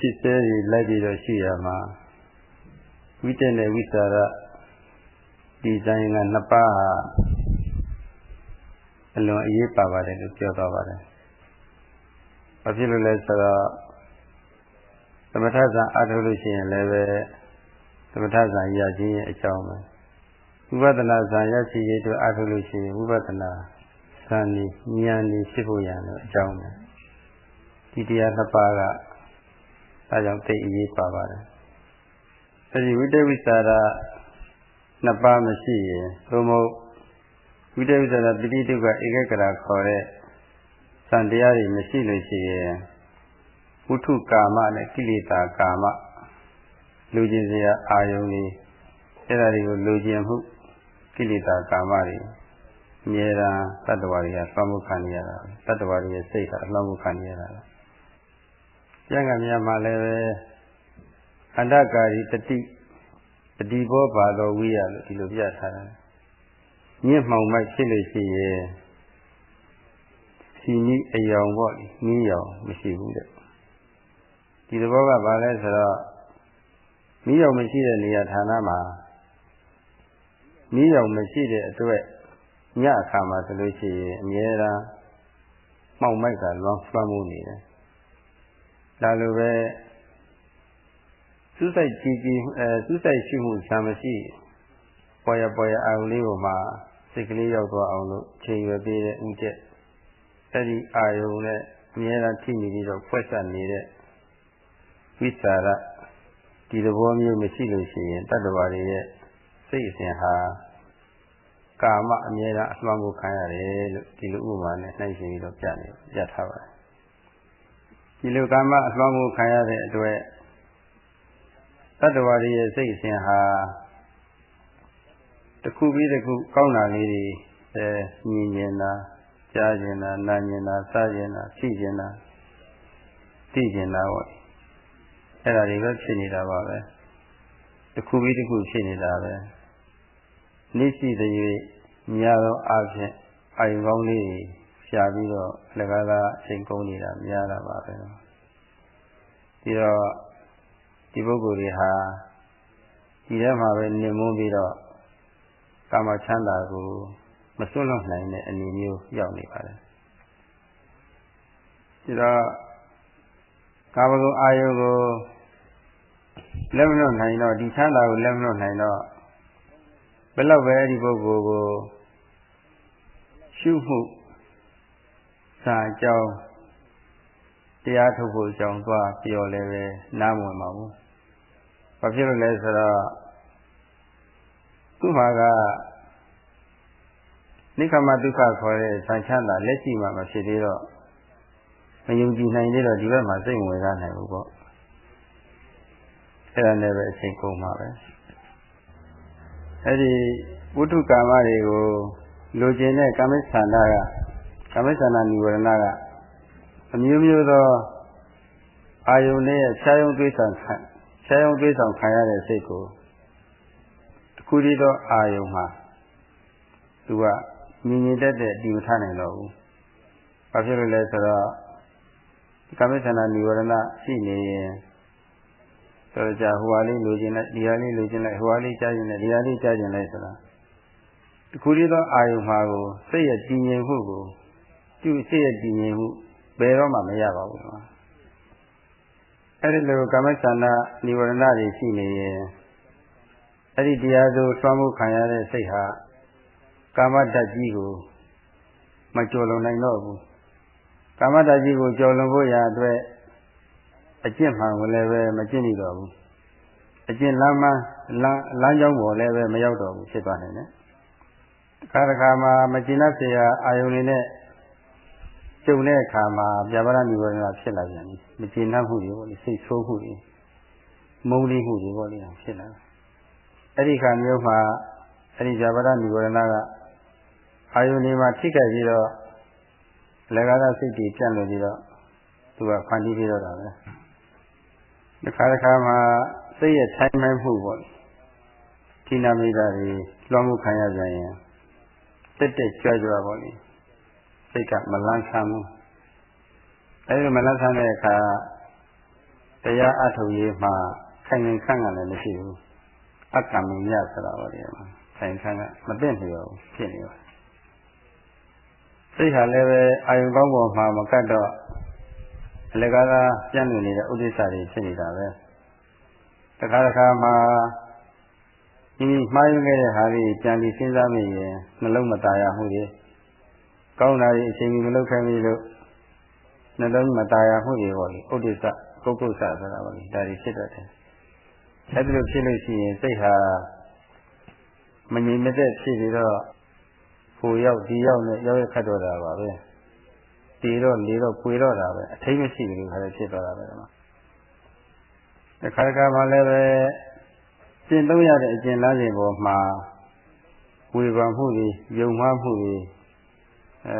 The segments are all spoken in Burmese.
ဖြစ်စေတွေလိုက်ပြီးတော့ရှိရမှာဝိတက်နဲ့ဝိသရဒီဇိုင်းကနှစ်ပါးဟာအလွန်အရေးပါပါတယ်လို့ပြောသွားပါတယ်။ဘာဖြစ်လို့လဲဆိုတော့သမထဇာအားထုတ်လို့ရှိရင်လည်းပဲသမထဇာရခြင်းရဲ့အကြောင်းပဲဝိပဿနာဇာရရှိရေးအတွက်အားထုတ်လို့ရှိရင်ဝိပဿနာဇာနေဉာဏ်နေဖြစ်ဖို့ရတဲ့အကြောင်းပဲဒီတရားနှစ်ပါးက အဲကြောင့်သိအရေးပါပါတယ်အဲဒီဝိတ္တဝိသရာနှစ်ပါးမရှိရင်သို့မဟုတ်ဝိတ္တဝိသရာပိဋိတုကဧကကရာခေါ်တဲ့သံတရားတွေမရှိလို့ရှိရင်ဝုထုကာမနဲ့ကိလေသာကာမလူကျင်စရာအာယုန်တွေအဲ့ဒါတွေကိုလူကျင်မှုကိလေသာကာမတွေအမြဲတမ်းတတ္တဝါတွေကသွမ်းမှုခံရတာတတ္တဝါတွေရဲ့စိတ်ကအလှမ်းမှုခံရတာ ကျန်ကမြတ်မှာလည်းပဲအန္တကာရီတတိတတိဘောပါတော်ဝိရလို့ဒီလိုပြထားတယ်ညှင့်မှောင်မိုက်ဖြစ်လို့ရှိရဲ့စီနီးအယောင်ပေါ့နင်းယောင်မရှိဘူးတဲ့ဒီသဘောကဘာလဲဆိုတော့မီးရောင်မရှိတဲ့နေရာဌာနမှာမီးရောင်မရှိတဲ့အတွက်ညအခါမှာဆိုလို့ရှိရင်အများအားမှောက်မိုက်ကလွန်လွှမ်းမှုနေတယ် ဒါလိုပဲစူးစိုက်ကြည်ကြည်အဲစူးစိုက်ရှိမှုရှာမရှိပေါ်ရပေါ်ရအာရုံလေးပေါ်မှာစိတ်ကလေးရောက်သွားအောင်လို့ချိန်ရွယ်ပေးတဲ့ဥကျက်အဲ့ဒီအာယုံနဲ့အများအားထိနေပြီးတော့ဖွက်ဆက်နေတဲ့ဝိသရဒီသဘောမျိုးမရှိလို့ရှိရင်တတ္တဝါတွေရဲ့စိတ်အစဉ်ဟာကာမအမြဲတမ်းအလွှမ်းကိုခံရတယ်လို့ဒီလိုဥပမာနဲ့နှိုင်းရှင်ပြီးတော့ပြနေပြထားပါတယ် ဒီလိုကာမအလွှမ်းကိုခံရတဲ့အတွက်တတ္တဝါတွေရဲ့စိတ်အစဉ်ဟာတစ်ခုပြီးတစ်ခုကောင်းတာလေးတွေအဲမြင်မြင်တာကြားကျင်တာနားကျင်တာစားကျင်တာသိကျင်တာသိကျင်တာပေါ့အဲ့ဒါတွေပဲဖြစ်နေတာပါပဲတစ်ခုပြီးတစ်ခုဖြစ်နေတာပဲနိရှိတဲ့၍များသောအားဖြင့်အာယုကောင်းလေးတွေ ရှားပြီးတော့လကားကားအချိန်ကုန်နေတာများတာပါပဲပြီးတော့ဒီပုဂ္ဂိုလ်တွေဟာဒီထဲမှာပဲနေမွန်းပြီးတော့ကာမချမ်းသာကိုမစွန့်လွတ်နိုင်တဲ့အနေမျိုးရောက်နေပါတယ်ဒီတော့ကာမဂုဏ်အာယုကိုလက်မလွတ်နိုင်တော့ဒီချမ်းသာကိုလက်မလွတ်နိုင်တော့ဘယ်တော့ပဲအဲ့ဒီပုဂ္ဂိုလ်ကိုရှုမှု စာကြောင်းတရားထုတ်ဖို့ကြောင်းသွားပြောလဲပဲနားမဝင်ပါဘူး။ဘာဖြစ်လို့လဲဆိုတော့သူ့မှာကနိခမဒုက္ခခေါ်တဲ့ဆံချမ်းသာလက်ရှိမှမဖြစ်သေးတော့မယုံကြည်နိုင်သေးတော့ဒီဘက်မှာစိတ်ဝင်စားနိုင်ဘူးပေါ့အဲ့ဒါနဲ့ပဲအချိန်ကုန်မှာပဲအဲ့ဒီဝိတုကာမတွေကိုလိုချင်တဲ့ကာမိသန္တာက ကာမိသန္တာនិဝရဏကအမျိုးမျိုးသောအာယုန်နဲ့ဖြာယုံသွေးဆောင်ခံဖြာယုံသွေးဆောင်ခံရတဲ့စိတ်ကိုတစ်ခုတည်းသောအာယုန်မှာသူကမြင်မြင်တတ်တဲ့ဒီမထနိုင်တော့ဘူး။ဘာဖြစ်လို့လဲဆိုတော့ကာမိသန္တာនិဝရဏရှိနေရင်တော်ကြဟိုဟာလေးလိုချင်လိုက်ဒီဟာလေးလိုချင်လိုက်ဟိုဟာလေးကြားချင်လိုက်ဒီဟာလေးကြားချင်လိုက်ဆိုတာတခုတည်းသောအာယုံမှာကိုစိတ်ရဲ့တည်ငြိမ်မှုကို သူ့စိတ်ရဲ့တည်ငြိမ်မှုဘယ်တော့မှမရပါဘူးအဲ့ဒီလိုကာမစ္ဆန္ဒနိဝရဏတွေရှိနေရင်အဲ့ဒီတရားဆိုဆွမ်းမှုခံရတဲ့စိတ်ဟာကာမဓာတ်ကြီးကိုမကျော်လွန်နိုင်တော့ဘူးကာမဓာတ်ကြီးကိုကျော်လွန်ဖို့ရာအတွက်အကျင့်မှန်ကိုလည်းပဲမကျင့်နိုင်တော့ဘူးအကျင့်လမ်းမလမ်းလမ်းကြောင်းပေါ်လည်းပဲမရောက်တော့ဘူးဖြစ်သွားနိုင်တယ်တခါတခါမှာမကျင့်တတ်စရာအာယုန်တွေနဲ့ ကျုံတဲ့အခါမှာပြပါရဏိဝရဏဖြစ်လာပြန်ပြီမကျင်တတ်မှုတွေပေါ့လေစိတ်ဆိုးမှုတွေမုန်းလေးမှုတွေပေါ့လေဖြစ်လာအဲ့ဒီခါမျိုးမှာအဲ့ဒီပြပါရဏိဝရဏကအာယုန်နေမှာထိခိုက်ပြီးတော့လက်ကားစိတ်တွေပြန့်လို့ပြီးတော့သူကဖန်တီးပြီးတော့တာပဲတခါတခါမှာစိတ်ရဲ့ထိုင်မှမှုပေါ့ဌိနာမိတာတွေလွှမ်းမှုခံရကြရင်တက်တက်ကြွကြွပေါ့လေ စိတ်ကမလန်းဆန်းဘူးအဲဒီမလန်းဆန်းတဲ့အခါတရားအထုတ်ရေးမှာခိုင်ခိုင်ခန့်ခန့်လည်းမရှိဘူးအကံမညဆိုတာပါလေခိုင်ခန့်ကမသိနေရောဖြစ်နေပါစိတ်ဟာလည်းပဲအာယုကောင်းပေါ်မှာမကတ်တော့အလကားသာပြန့်နေနေတဲ့ဥဒိစ္စတွေဖြစ်နေတာပဲတခါတခါမှာဒီမှားယွင်းခဲ့တဲ့ဟာလေးပြန်ပြီးစဉ်းစားမိရင်နှလုံးမသားရမှုတွေ ကောင်းတာတွေအချိန်ကြီးမလုပ်ခဲ့ပြီလို့နှလုံးမသားရမှုတွေပေါ့လေဥဒိစ္စပုဂ္ဂုစ္စဆိုတာပေါ့လေဒါတွေဖြစ်တတ်တယ်အဲဒီလိုဖြစ်လို့ရှိရင်စိတ်ဟာမငြိမ်မသက်ဖြစ်ပြီးတော့ဟိုရောက်ဒီရောက်နဲ့ရောက်ရခတ်တော့တာပါပဲတည်တော့လေတော့ပွေတော့တာပဲအထိမ့်မရှိဘူးခါလည်းဖြစ်သွားတာပဲဒီမှာတခါတခါမှလည်းပဲကျင့်သုံးရတဲ့အကျင့်လားခြင်းပေါ်မှာဝေဖန်မှုတွေယုံမှားမှုတွေ အဲ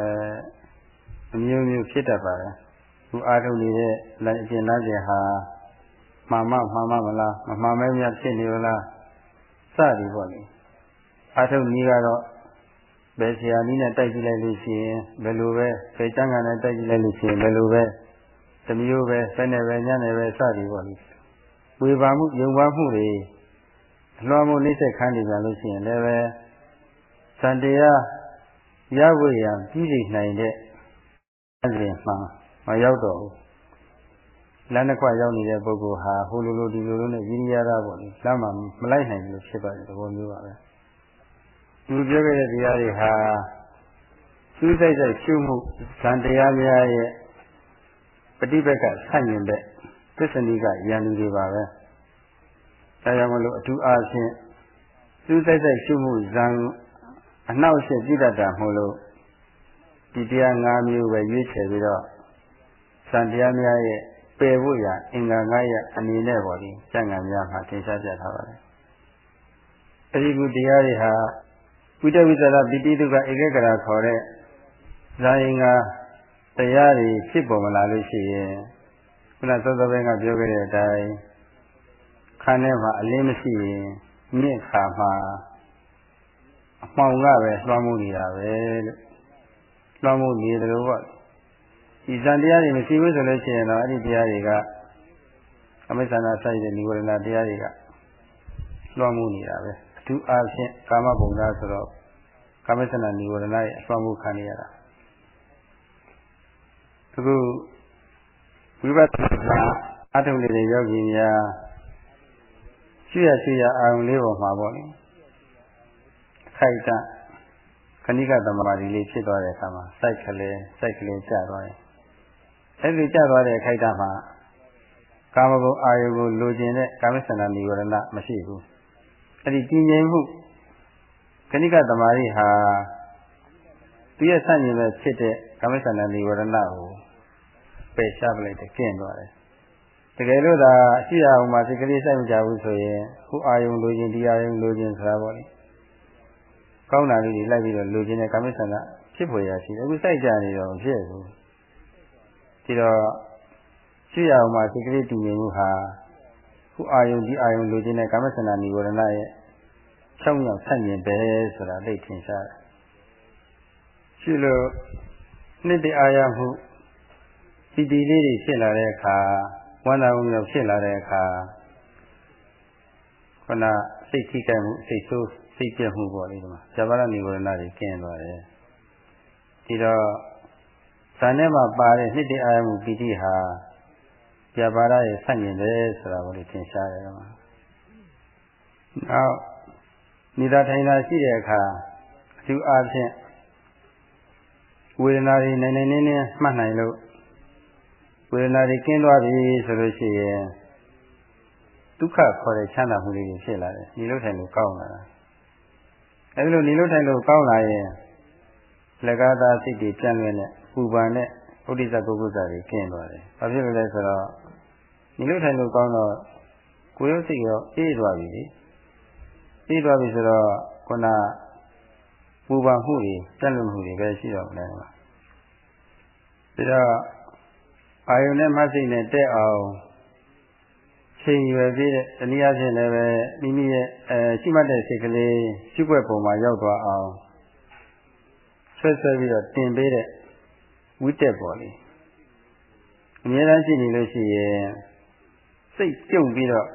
အမျိုးမျိုးဖြစ်တတ်ပါတယ်ခုအားထုတ်နေတဲ့အကျင့်လားခြင်းဟာမှန်မှမှန်မှမလားမမှန်မဲများဖြစ်နေလားစသည်ပေါ့လေအားထုတ်နည်းကတော့ဘယ်ဆရာနည်းနဲ့တိုက်ကြည့်လိုက်လို့ရှိရင်ဘယ်လိုပဲဘယ်ကျမ်းဂန်နဲ့တိုက်ကြည့်လိုက်လို့ရှိရင်ဘယ်လိုပဲတမျိုးပဲဆယ်နဲ့ပဲညနဲ့ပဲစသည်ပေါ့လေဝေဘာမှုယုံပါမှုတွေအလွန်မှုနှိမ့်ဆက်ခန်းနေကြလို့ရှိရင်လည်းပဲစံတရား ရဝိရံကြီးနေနိုင်တဲ့အဲဒီမှမရောက်တော့ဘူးလမ်းတစ်ခွရောက်နေတဲ့ပုဂ္ဂိုလ်ဟာဟိုလိုလိုဒီလိုလိုနဲ့ရင်းရတာပေါ့လေလမ်းမှာမလိုက်နိုင်ဘူးဖြစ်ပါတယ်သဘောမျိုးပါပဲသူပြောခဲ့တဲ့တရားတွေဟာသူစိတ်စိတ်ရှုမှုဇန်တရားများရဲ့ပฏิပက္ခဆန့်ကျင်တဲ့သစ္စနိကယန္တုတွေပါပဲဒါကြောင့်မလို့အထူးအားဖြင့်သူစိတ်စိတ်ရှုမှုဇန် အနှောက်အယှက်ပြတတ်တာမို့လို့ဒီတရား၅မျိုးပဲရွေးချယ်ပြီးတော့ဇန်တရားများရဲ့ပယ်ဖို့ရအင်္ဂါ၅ရပ်အနေနဲ့ပေါ့ဒီကျန်ငံများမှာသင်ရှားပြထားပါတယ်အဲဒီကုတရားတွေဟာဝိတဝိသရပိတိတုကဧကဂရာခေါ်တဲ့ဇာယင်္ဂတရားတွေဖြစ်ပေါ်မလာလို့ရှိရင်ခုနသောသောဘဲကပြောခဲ့တဲ့အတိုင်းခန္ဓာမှာအလင်းမရှိရင်မြင့်ခါမှာ အမှောင်ကပဲလွှမ်းမိုးနေတာပဲလို့လွှမ်းမိုးနေတယ်လို့ပေါ့ဒီဇန်တရားတွေမရှိဘူးဆိုလို့ရှိရင်တော့အဲ့ဒီတရားတွေကအမိစ္ဆန္ဒစိုက်တဲ့និဝရဏတရားတွေကလွှမ်းမိုးနေတာပဲအထူးအားဖြင့်ကာမဘုံသားဆိုတော့ကာမိစ္ဆန္ဒនិဝရဏရဲ့အလွှမ်းမိုးခံရတာအခုဝိပဿနာအထုံးနေတဲ့ယောဂီများရှိရရှိရအာရုံလေးပေါ်မှာပေါ့လေ ခိုက်တာခဏိကသမารီလေးဖြစ်သွားတဲ့အခါမှာစိုက်ကလေးစိုက်ကလေးကျသွားတယ်အဲ့ဒီကျသွားတဲ့အခိုက်တာမှာကာမဂုဏ်အာယုကိုလိုချင်တဲ့ကာမစန္ဒနိဝရဏမရှိဘူးအဲ့ဒီတည်ငြိမ်မှုခဏိကသမารီဟာသူရဲ့ဆန့်ကျင်ဘက်ဖြစ်တဲ့ကာမစန္ဒနိဝရဏကိုပယ်ရှားပလိုက်တဲ့ကျင့်သွားတယ်တကယ်လို့သာရှိရအောင်မှာစိတ်ကလေးစိုက်မကြဘူးဆိုရင်ခုအာယုံလိုချင်ဒီအာယုံလိုချင်ဆိုတာပေါ့လေ ကောင်းတာလေးတွေလိုက်ပြီးတော့လိုချင်တဲ့ကာမိဆန္ဒဖြစ်ပေါ်ရရှိတယ်အခုစိုက်ကြနေတော့ဖြစ်ဘူးဒီတော့ရှိရအောင်မှာစိတ်ကလေးတည်ငြိမ်မှုဟာခုအာယုံဒီအာယုံလိုချင်တဲ့ကာမဆန္ဒនិဝရဏရဲ့၆ယောက်ဆန့်ကျင်ပဲဆိုတာသိထင်ရှားတယ်ရှိလို့နှစ်တအာရမှုဒီဒီလေးတွေဖြစ်လာတဲ့အခါဝမ်းသာမှုမျိုးဖြစ်လာတဲ့အခါခုနစိတ်ထိကြိုက်မှုစိတ်ဆိုး စိတ်ပြတ်မှုပေါ့လေဒီမှာဇဘာရနိဝရဏတွေကျင်းသွားတယ်ဒီတော့ဇာနဲ့မှာပါတဲ့နှစ်တအာရမှုပီတိဟာဇဘာရရဲ့ဆန့်ကျင်တယ်ဆိုတာကိုလည်းသင်ရှားတယ်ဒီမှာနောက်နေတာထိုင်တာရှိတဲ့အခါအထူးအားဖြင့်ဝေဒနာတွေနိုင်နိုင်နေနေမှတ်နိုင်လို့ဝေဒနာတွေကျင်းသွားပြီဆိုလို့ရှိရင်ဒုက္ခခေါ်တဲ့ချမ်းသာမှုလေးတွေဖြစ်လာတယ်ညီလို့ထိုင်လို့ကောင်းလာတာ အဲဒီလိုညီလို့ထိုင်လို့ကောင်းလာရင်လက်ကားသားစိတ်တွေပြန့်လွင့်တဲ့ပူပန်တဲ့ဥဒိစ္စပုဂ္ဂုဇ္ဇတွေကျင်းသွားတယ်ဘာဖြစ်လို့လဲဆိုတော့ညီလို့ထိုင်လို့ကောင်းတော့ကိုယ်ရုပ်စိတ်ရောအေးသွားပြီလေအေးသွားပြီဆိုတော့ခုနပူပန်မှုတွေပြန့်လွင့်မှုတွေပဲရှိတော့တယ်ဒါတော့အာယုန်နဲ့မှတ်စိတ်နဲ့တက်အောင် ချိန်ရွယ်ပြီးတဲ့တနည်းအားဖြင့်လည်းပဲမိမိရဲ့အဲရှိမှတ်တဲ့စိတ်ကလေးရှိွက်ပုံမှာရောက်သွားအောင်ဆွဲဆွဲပြီးတော့တင်ပေးတဲ့ဝိတက်ပေါ်လေအများအားရှိနေလို့ရှိရင်စိတ်ကြုံပြီးတော့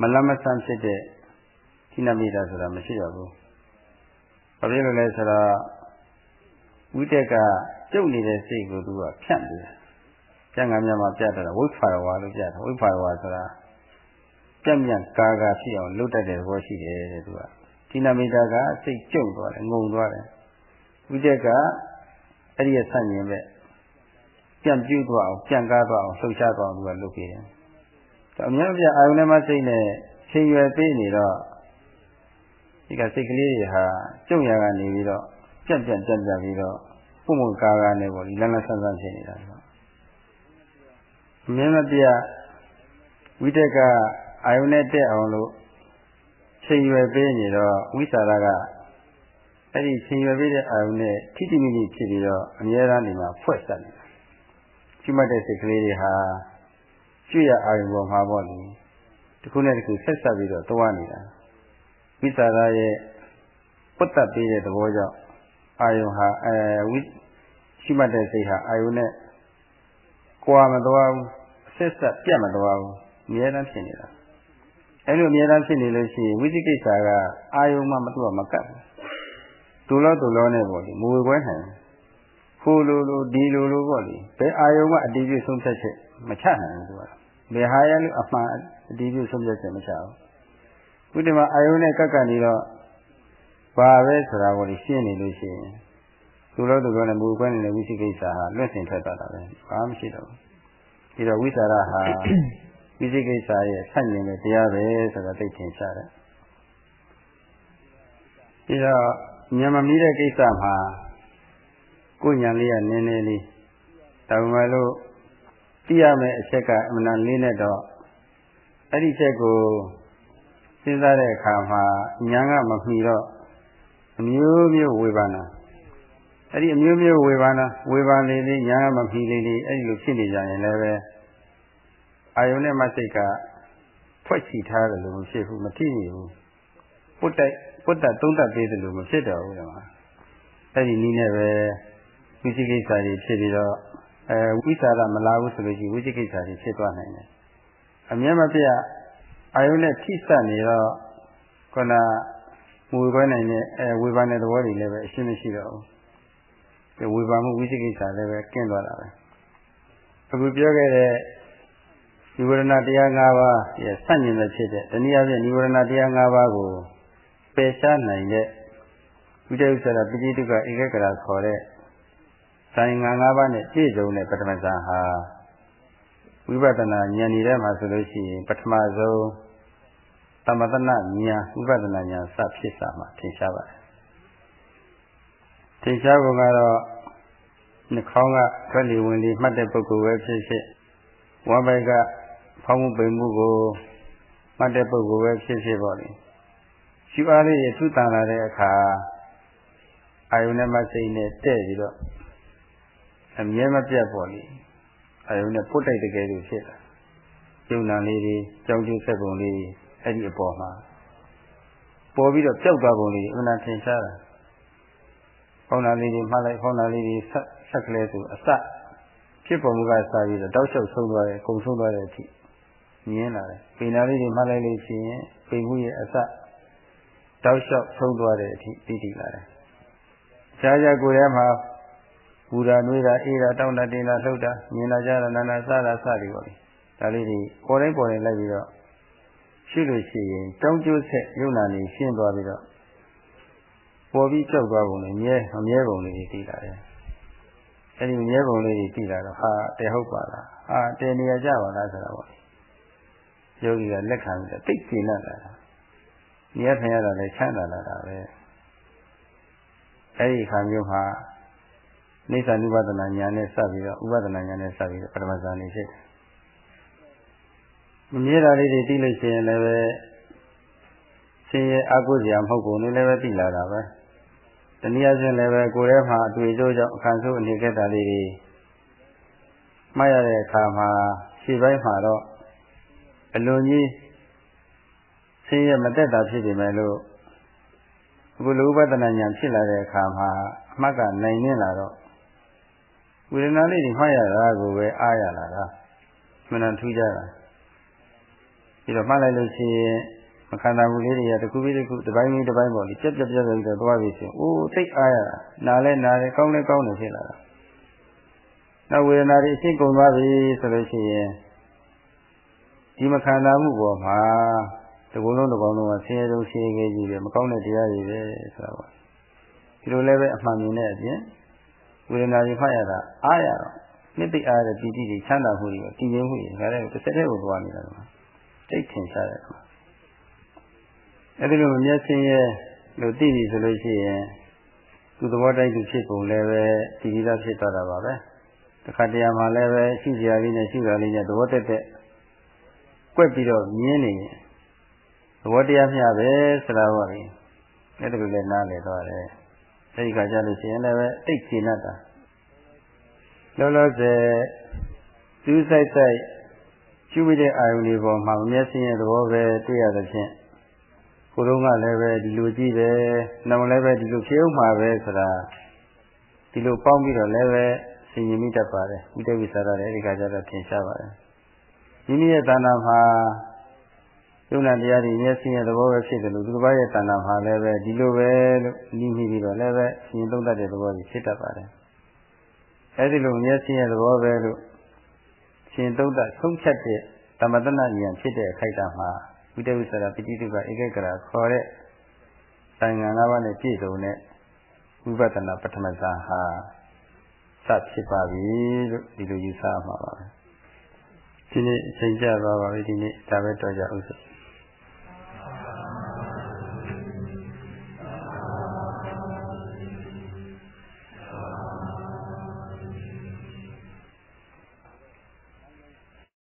မလမဆန်းဖြစ်တဲ့ခိနမိတာဆိုတာမရှိတော့ဘူး။ဘာဖြစ်လို့လဲဆိုတော့ဝိတက်ကကြုတ်နေတဲ့စိတ်ကိုသူကဖြန့်တယ်။ ကျန်ကမြတ်မှာပြတတ်တာဝိဖာရဝါလို့ပြတာဝိဖာရဝါဆိုတာပြက်မြတ်ကာကာဖြစ်အောင်လုပ်တတ်တဲ့ဘောရှိတယ်တဲ့သူကခိနမိတာကစိတ်ကြုံသွားတယ်ငုံသွားတယ်ဝိတက်ကအဲ့ဒီရဲ့ဆန့်ကျင်ပဲပြန်ပြုတ်သွားအောင်ပြန်ကားသွားအောင်လှုပ်ရှားသွားအောင်သူကလုပ်ခဲ့တယ်။အများပြအာယုန်ထဲမှာစိတ်နဲ့ချိန်ရွယ်ပေးနေတော့ဒီကစိတ်ကလေးတွေဟာကြုံရကနေပြီးတော့ပြက်ပြက်ပြက်ပြက်ပြီးတော့ပုံပုံကားကားနဲ့ပေါ့ဒီလန်းလန်းဆန်းဆန်းဖြစ်နေတာပေါ့။ မြင်မပြဝိတက်ကအာယုန်နဲ့တက်အောင်လို့ချိန်ရွယ်ပေးနေတော့ဝိသရာကအဲ့ဒီချိန်ရွယ်ပေးတဲ့အာယုန်နဲ့ထိတိမိမိဖြစ်ပြီးတော့အများအားနေမှာဖွဲ့ဆက်နေတာ။ရှိမှတ်တဲ့စိတ်ကလေးတွေဟာကျွရအာယုံပေါ်မှာပေါ့လေတစ်ခုနဲ့တစ်ခုဆက်ဆက်ပြီးတော့တွားနေတာဝိသရာရဲ့ပုတ်တက်ပေးတဲ့သဘောကြောင့်အာယုံဟာအဲဝိရှိမှတ်တဲ့စိတ်ဟာအာယုံနဲ့ ကွာမသွားဘူးဆက်ဆက်ပြတ်မသွားဘူးအများအားဖြစ်နေတာအဲလိုအများအားဖြစ်နေလို့ရှိရင်ဝိသိကိစ္စကအာယုံမှမတူမကတ်ဘူးဒူလောဒူလောနဲ့ပေါ့လေမူဝဲပွဲနိုင်ခိုးလိုလိုဒီလိုလိုပေါ့လေဘယ်အာယုံမှအတီးပြဆုံးဖြတ်ချက်မချနိုင်ဘူးသူကဘယ်ဟာရလို့အမှန်အတီးပြဆုံးဖြတ်ချက်မချဘူးခုဒီမှာအာယုံနဲ့ကပ်ကနေတော့ဘာပဲဆိုတာကိုရှင်းနေလို့ရှိရင် သူလို့သူလို့နဲ့မူကွဲနေတဲ့ဝိသိကိစ္စဟာလွတ်စင်ထွက်သွားတာပဲဘာမှမရှိတော့ဘူးဒီတော့ဝိသရဟာဝိသိကိစ္စရဲ့ဆန့်ကျင်တဲ့တရားပဲဆိုတာသိထင်ရှားတယ်ဒီတော့မြန်မာမီးတဲ့ကိစ္စမှာကိုညာလေးကနည်းနည်းလေးဒါပေမဲ့လို့သိရမယ့်အချက်ကအမှန်လေးနဲ့တော့အဲ့ဒီချက်ကိုစဉ်းစားတဲ့အခါမှာညာကမမှီတော့အမျိုးမျိုးဝေဘာနာ အဲ့ဒီအမျိုးမျိုးဝေဘာနာဝေဘာလေးလေးညာကမမှီလေးလေးအဲ့ဒီလိုဖြစ်နေကြရင်လည်းပဲအာယုန်နဲ့မစိတ်ကဖွဲ့ချီထားတယ်လို့မဖြစ်ဘူးမထိနေဘူးပုတ်တိုက်ပုတ်တသုံးတတ်သေးတယ်လို့မဖြစ်တော့ဘူးကွာအဲ့ဒီနည်းနဲ့ပဲဝိသိကိစ္စတွေဖြစ်ပြီးတော့အဲဝိသရာမလာဘူးဆိုလို့ရှိရင်ဝိသိကိစ္စတွေဖြစ်သွားနိုင်တယ်အမြဲမပြအာယုနဲ့ထိစပ်နေတော့ခုနမူခွဲနိုင်တဲ့အဲဝေဘာနဲ့သဘောတွေလည်းပဲအရှင်းမရှိတော့ဘူး ဝေဘာမှုဝိသိကိစ္စလည်းပဲကျင့်သွားတာပဲအခုပြောခဲ့တဲ့និဝရဏတရား၅ပါးရဲ့ဆန့်ကျင်တဲ့ဖြစ်တဲ့တနည်းအားဖြင့်និဝရဏတရား၅ပါးကိုပယ်ရှားနိုင်တဲ့ဝိတ္တဥစ္စာပိဋိတုကဧကကရာခေါ်တဲ့ဆိုင်ငံ၅ပါးနဲ့ပြည့်စုံတဲ့ပထမဇာဟာဝိပဿနာဉာဏ်ဤထဲမှာဆိုလို့ရှိရင်ပထမဆုံးသမတနာဉာဏ်ဝိပဿနာဉာဏ်စဖြစ်စာမှာထင်ရှားပါတယ် ထင်ရှားပုံကတော့နှခေါင်းကထွက်လီဝင်လီမှတ်တဲ့ပုဂ္ဂိုလ်ပဲဖြစ်ဖြစ်ဝမ်းဘက်ကဖောင်းမှုပိန်မှုကိုမှတ်တဲ့ပုဂ္ဂိုလ်ပဲဖြစ်ဖြစ်ပေါ့လေရှိအားလေးရသုတန်လာတဲ့အခါအာယုန်နဲ့မစိတ်နဲ့တဲ့ပြီးတော့အမြဲမပြတ်ပေါ့လေအာယုန်နဲ့ပုတ်တိုက်တကယ်လို့ဖြစ်တာကျုံနာလေးတွေကြောင်းကျဆက်ပုံလေးအဲ့ဒီအပေါ်မှာပေါ်ပြီးတော့ပျောက်သွားပုံလေးအမှန်ထင်ရှားတာ ဖောင်းနာလေးတွေမှတ်လိုက်ဖောင်းနာလေးတွေဆက်ဆက်ကလေးဆိုအစဖြစ်ပုံကစားပြီးတော့တောက်လျှောက်ဆုံးသွားတယ်၊ကုံဆုံးသွားတဲ့အထိမြင်လာတယ်။ပိန်နာလေးတွေမှတ်လိုက်လို့ရှိရင်ပိန်မှုရဲ့အစတောက်လျှောက်ဆုံးသွားတဲ့အထိသိတည်လာတယ်။ရှားရှားကိုယ်ထဲမှာပူတာနှွေးတာအေးတာတောင်းတာတင်တာလှုပ်တာမြင်လာကြတာနာနာစားတာစသည်ပေါ့လေ။ဒါလေးတွေပေါ်တိုင်းပေါ်တိုင်းလိုက်ပြီးတော့ရှိလို့ရှိရင်တောင်းကျိုးဆက်ယုံနာနေရှင်းသွားပြီးတော့ ပေါ်ပြီးကြောက်သွားပုံနဲ့မြဲမမြဲပုံလေးတွေသိလာတယ်။အဲဒီမြဲပုံလေးတွေသိလာတော့ဟာတဲဟုတ်ပါလား။ဟာတဲနေရာကြပါလားဆိုတာပေါ့။ယောဂီကလက်ခံပြီးတော့သိကျင်လာတာ။မြဲခံရတာလည်းချမ်းသာလာတာပဲ။အဲဒီခါမျိုးမှာနိစ္စ ानु ပဒနာညာနဲ့စပ်ပြီးတော့ဥပဒနာညာနဲ့စပ်ပြီးတော့ပထမဇာနေဖြစ်တယ်။မမြဲတာလေးတွေသိလို့ရှိရင်လည်းပဲဆင်းရဲအကုသရာမဟုတ်ဘူးလည်းပဲသိလာတာပဲ။ တနည်းအားဖြင့်လည်းပဲကိုယ်ထဲမှာအတွေ့အကြုံကြောင့်အခန်းဆိုးအနေခဲ့တာလေးတွေမှတ်ရတဲ့အခါမှာခြေပိုင်းမှာတော့အလွန်ကြီးဆင်းရဲမတက်တာဖြစ်နေမယ်လို့အခုလူဥပဒနာညာဖြစ်လာတဲ့အခါမှာအမှတ်ကနိုင်နေလာတော့ဝေဒနာလေးတွေမှတ်ရတာကိုပဲအားရလာတာမှန်တယ်ထူးကြတာပြီးတော့မှတ်လိုက်လို့ရှိရင် မခန္ဓာဘူးလေးတွေကတစ်ခုပြီးတစ်ခုတစ်ပိုင်းပြီးတစ်ပိုင်းပေါ့လေပြက်ပြက်ပြက်ပြီးတော့သွားပြီဆိုအိုးသိအားရတာနားလဲနားလဲကောင်းလဲကောင်းတယ်ဖြစ်လာတာနောက်ဝေဒနာတွေအရှင်းကုန်သွားပြီဆိုလို့ရှိရင်ဒီမခန္ဓာမှုပေါ်မှာဒီကုလုံးတစ်ကောင်လုံးကဆင်းရဲဆုံးဆင်းရဲကြီးပဲမကောင်းတဲ့တရားတွေပဲဆိုတာပါဒီလိုလည်းပဲအမှန်မြင်တဲ့အပြင်ဝေဒနာတွေဖတ်ရတာအားရတော့နှစ်သိအားတဲ့ပီတိတွေချမ်းသာမှုတွေတည်ငြိမ်မှုတွေဒါလည်းတစ်စက်တည်းကိုသွားနေတာကစိတ်ထင်ရှားတယ် အဲ့ဒီလိုမျက်စိရဲ့လို့သိပြီဆိုလို့ရှိရင်သူသဘောတိုက်သူဖြစ်ပုံလည်းပဲတည်ပြီးသားဖြစ်သွားတာပါပဲတခါတရံမှာလည်းပဲရှိစရာလေးနဲ့ရှိစရာလေးနဲ့သဘောတက်တဲ့ကွက်ပြီးတော့မြင်းနေရင်သဘောတရားမျှပဲဆိုတာပါလေအဲ့ဒါလိုလည်းနားလည်သွားတယ်အဲဒီခါကျလို့ရှိရင်လည်းပဲသိကျင်တတ်တာလောလောဆယ်သူးဆိုင်ဆိုင်ကျူးပြီးတဲ့အာယုန်တွေပေါ်မှာမျက်စိရဲ့သဘောပဲတွေ့ရတဲ့ဖြင့် ကိုယ်တော့ကလည်းပဲဒီလိုကြည့်တယ်နောက်လည်းပဲဒီလိုဖြစ်အောင်မှာပဲဆိုတာဒီလိုပေါင်းပြီးတော့လည်းပဲဆင်ញင်မိတတ်ပါတယ်ဥဒိဝိသရတဲ့အဲဒီခါကျတော့ထင်ရှားပါတယ်မိမိရဲ့တဏ္ဍာမှာယုံနာတရားတွေမျက်စိရဲ့သဘောပဲဖြစ်တယ်လို့သူတစ်ပါးရဲ့တဏ္ဍာမှာလည်းပဲဒီလိုပဲလို့ဤမိပြီးတော့လည်းပဲရှင်သုံးတတ်တဲ့သဘောကြီးဖြစ်တတ်ပါတယ်အဲဒီလိုမျက်စိရဲ့သဘောပဲလို့ရှင်သုံးတတ်ဆုံးဖြတ်တဲ့သမတနာဉာဏ်ဖြစ်တဲ့အခိုက်အတန့်မှာ ဝိတဝိသရာပတိတုကဧကဂရခေါ်တဲ့ဆိုင်ငံ၅ပါးနဲ့ပြည့်စုံတဲ့ဝိပဿနာပထမဇာဟာစဖြစ်ပါပြီလို့ဒီလိုယူဆမှာပါပဲဒီနေ့အချိန်ကျသွားပါပြီဒီနေ့ဒါပဲတော်ကြဥစ္စာ